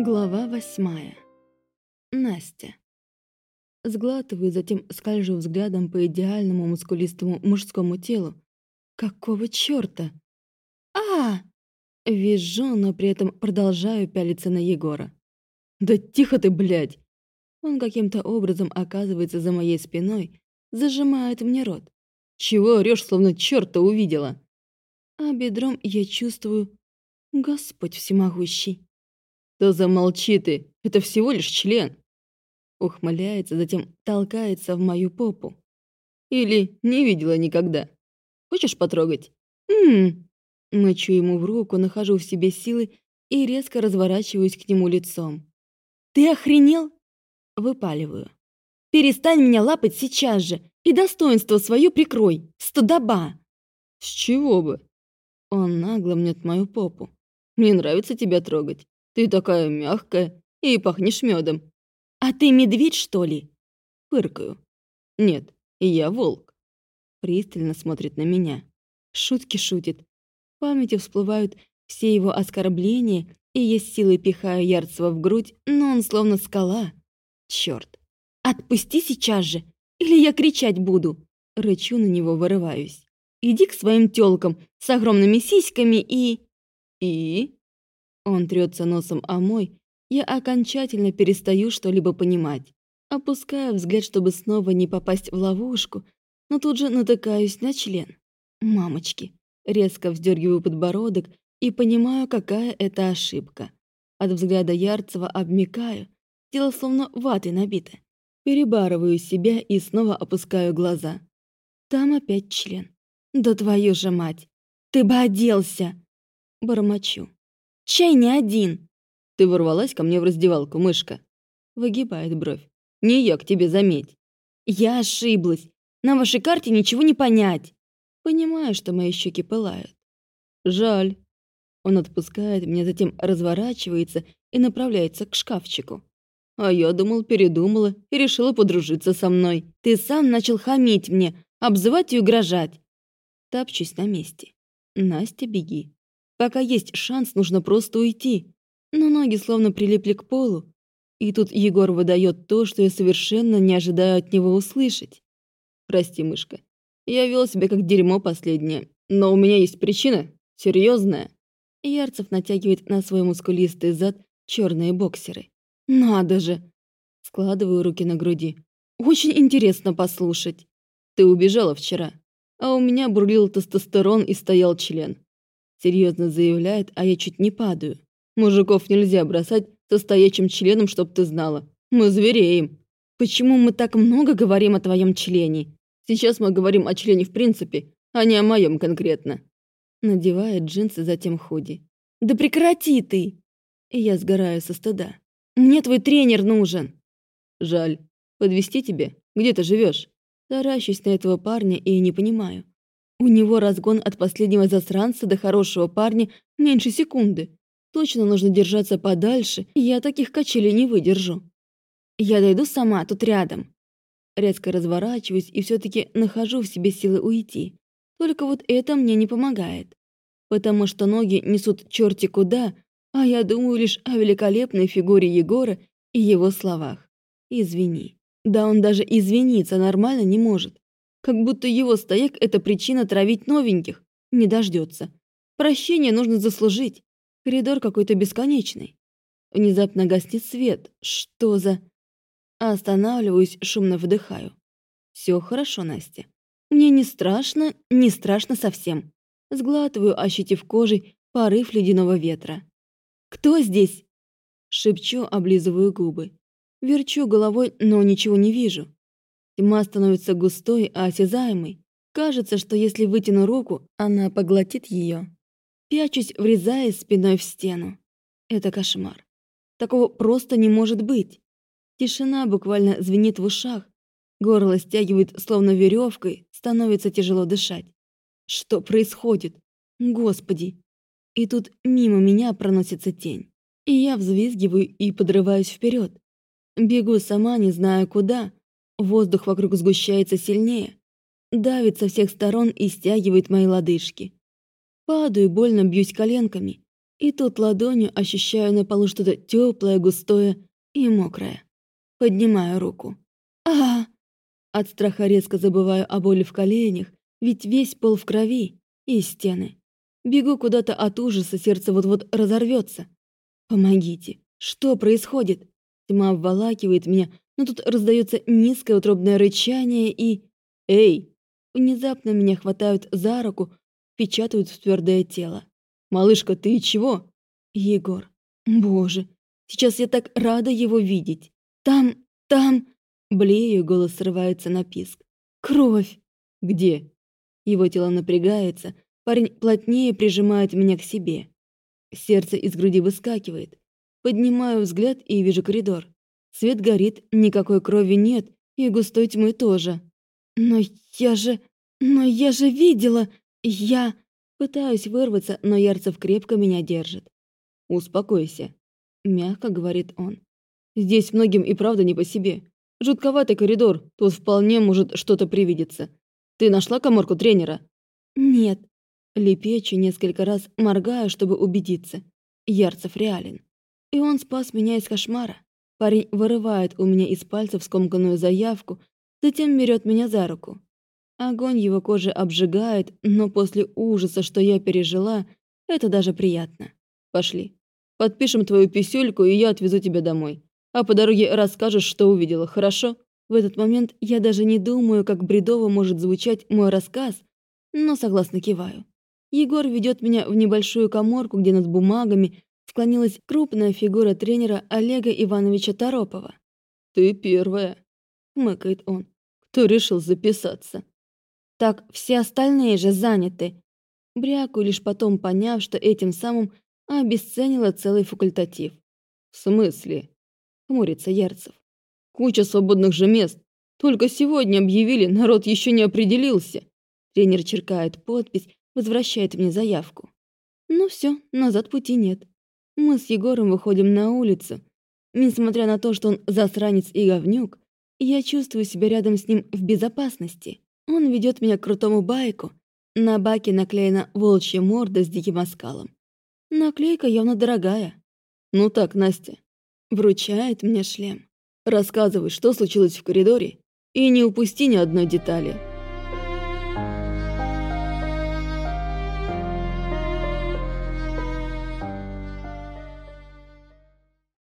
Глава восьмая. Настя. Сглатываю, затем скольжу взглядом по идеальному мускулистому мужскому телу. Какого чёрта? а Визжу, но при этом продолжаю пялиться на Егора. «Да тихо ты, блядь!» Он каким-то образом оказывается за моей спиной, зажимает мне рот. «Чего орёшь, словно чёрта увидела?» А бедром я чувствую Господь всемогущий. «Да замолчи ты, это всего лишь член!» Ухмыляется, затем толкается в мою попу. «Или не видела никогда. Хочешь потрогать?» «Ммм!» Мочу ему в руку, нахожу в себе силы и резко разворачиваюсь к нему лицом. «Ты охренел?» Выпаливаю. «Перестань меня лапать сейчас же и достоинство свое прикрой, стыдоба!» «С чего бы?» Он нагло мнет мою попу. «Мне нравится тебя трогать. Ты такая мягкая и пахнешь медом. А ты медведь, что ли? Фыркаю. Нет, я волк. Пристально смотрит на меня. Шутки шутит. В памяти всплывают все его оскорбления, и я с силой пихаю Ярцева в грудь, но он словно скала. Черт! Отпусти сейчас же, или я кричать буду. Рычу на него, вырываюсь. Иди к своим тёлкам с огромными сиськами и... И? Он трется носом о мой, я окончательно перестаю что-либо понимать. Опускаю взгляд, чтобы снова не попасть в ловушку, но тут же натыкаюсь на член. Мамочки. Резко вздергиваю подбородок и понимаю, какая это ошибка. От взгляда Ярцева обмикаю, тело словно ватой набито. Перебарываю себя и снова опускаю глаза. Там опять член. Да твою же мать! Ты бы оделся! Бормочу. Чай не один!» «Ты ворвалась ко мне в раздевалку, мышка!» Выгибает бровь. «Не я к тебе, заметь!» «Я ошиблась! На вашей карте ничего не понять!» Понимаю, что мои щеки пылают. «Жаль!» Он отпускает меня, затем разворачивается и направляется к шкафчику. А я думал, передумала и решила подружиться со мной. Ты сам начал хамить мне, обзывать и угрожать. Тапчусь на месте. Настя, беги. Пока есть шанс, нужно просто уйти. Но ноги словно прилипли к полу. И тут Егор выдает то, что я совершенно не ожидаю от него услышать. Прости, мышка. Я вел себя как дерьмо последнее. Но у меня есть причина. серьезная. Ярцев натягивает на свой мускулистый зад черные боксеры. Надо же! Складываю руки на груди. Очень интересно послушать. Ты убежала вчера, а у меня бурлил тестостерон и стоял член. Серьезно заявляет, а я чуть не падаю. Мужиков нельзя бросать со стоячим членом, чтоб ты знала. Мы звереем. Почему мы так много говорим о твоем члене? Сейчас мы говорим о члене в принципе, а не о моем конкретно. Надевает джинсы, затем худи. Да прекрати ты! И я сгораю со стыда. Мне твой тренер нужен. Жаль. Подвести тебе? Где ты живешь? Таращусь на этого парня и не понимаю. У него разгон от последнего засранца до хорошего парня меньше секунды. Точно нужно держаться подальше, я таких качелей не выдержу. Я дойду сама, тут рядом. Резко разворачиваюсь и все таки нахожу в себе силы уйти. Только вот это мне не помогает. Потому что ноги несут черти куда, а я думаю лишь о великолепной фигуре Егора и его словах. Извини. Да он даже извиниться нормально не может. Как будто его стояк — это причина травить новеньких. Не дождется. Прощение нужно заслужить. Коридор какой-то бесконечный. Внезапно гаснет свет. Что за... Останавливаюсь, шумно вдыхаю. Все хорошо, Настя. Мне не страшно, не страшно совсем. Сглатываю, ощутив кожей порыв ледяного ветра. «Кто здесь?» Шепчу, облизываю губы. Верчу головой, но ничего не вижу. Тьма становится густой, а осязаемой. Кажется, что если вытяну руку, она поглотит ее. Пячусь, врезаясь спиной в стену. Это кошмар. Такого просто не может быть. Тишина буквально звенит в ушах. Горло стягивает словно веревкой, становится тяжело дышать. Что происходит? Господи! И тут мимо меня проносится тень. И я взвизгиваю и подрываюсь вперед. Бегу сама, не зная куда, Воздух вокруг сгущается сильнее, давит со всех сторон и стягивает мои лодыжки. Падаю, больно бьюсь коленками. И тут ладонью ощущаю на полу что-то теплое, густое и мокрое. Поднимаю руку. а От страха резко забываю о боли в коленях, ведь весь пол в крови и стены. Бегу куда-то от ужаса, сердце вот-вот разорвется. Помогите. Что происходит? Тьма обволакивает меня, но тут раздается низкое утробное рычание и... «Эй!» Внезапно меня хватают за руку, печатают в твердое тело. «Малышка, ты чего?» «Егор. Боже, сейчас я так рада его видеть. Там, там...» Блею, голос срывается на писк. «Кровь!» «Где?» Его тело напрягается, парень плотнее прижимает меня к себе. Сердце из груди выскакивает. Поднимаю взгляд и вижу коридор. Свет горит, никакой крови нет, и густой тьмы тоже. Но я же... Но я же видела... Я... Пытаюсь вырваться, но Ярцев крепко меня держит. «Успокойся», — мягко говорит он. «Здесь многим и правда не по себе. Жутковатый коридор, тут вполне может что-то привидеться. Ты нашла коморку тренера?» «Нет». Лепечу несколько раз, моргаю, чтобы убедиться. Ярцев реален. И он спас меня из кошмара. Парень вырывает у меня из пальцев скомканную заявку, затем берет меня за руку. Огонь его кожи обжигает, но после ужаса, что я пережила, это даже приятно. Пошли. Подпишем твою писюльку, и я отвезу тебя домой. А по дороге расскажешь, что увидела, хорошо? В этот момент я даже не думаю, как бредово может звучать мой рассказ, но согласно киваю. Егор ведет меня в небольшую коморку, где над бумагами склонилась крупная фигура тренера Олега Ивановича Торопова. «Ты первая», — хмыкает он. «Кто решил записаться?» Так все остальные же заняты. Бряку лишь потом поняв, что этим самым обесценила целый факультатив. «В смысле?» — хмурится Ярцев. «Куча свободных же мест. Только сегодня объявили, народ еще не определился». Тренер черкает подпись, возвращает мне заявку. Ну все, назад пути нет. Мы с Егором выходим на улицу. Несмотря на то, что он засранец и говнюк, я чувствую себя рядом с ним в безопасности. Он ведет меня к крутому байку. На баке наклеена волчья морда с диким оскалом. Наклейка явно дорогая. «Ну так, Настя», — вручает мне шлем. «Рассказывай, что случилось в коридоре, и не упусти ни одной детали».